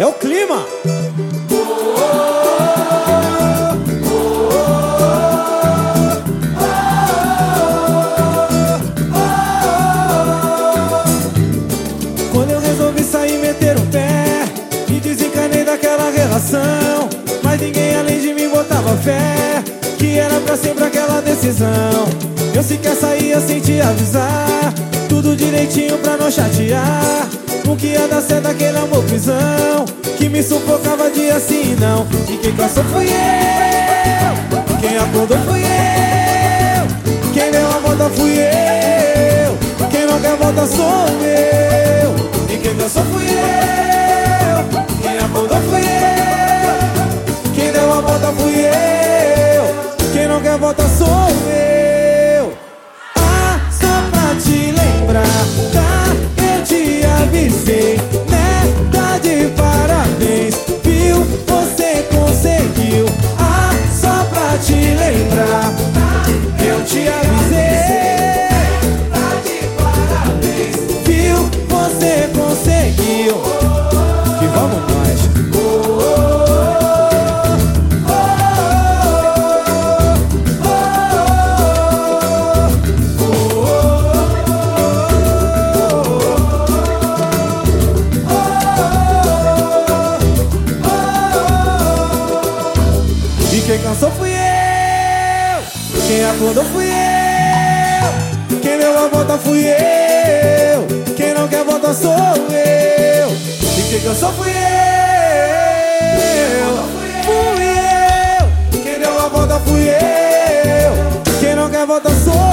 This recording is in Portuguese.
É o clima. Quando eu resolvi sair meter o pé E desencanei daquela relação. Mas ninguém além de mim botava fé Que era pra sempre aquela decisão. Eu sequer saía sem te avisar Tudo direitinho pra não chatear Nunca ia dar certo aquele amor prisão Que me sufocava dia sim e não. E quem cansou fui eu Quem acordou fui eu Quem deu a volta fui eu Quem não quer volta sou eu. E quem dançou fui eu Quem acordou fui eu quem cansou fui eu. Quem acordou fui eu. Quem deu a volta fui eu. Quem não quer volta sou eu. E quem cansou fui eu. Fui eu. Quem deu a volta fui eu. Quem não quer volta sou eu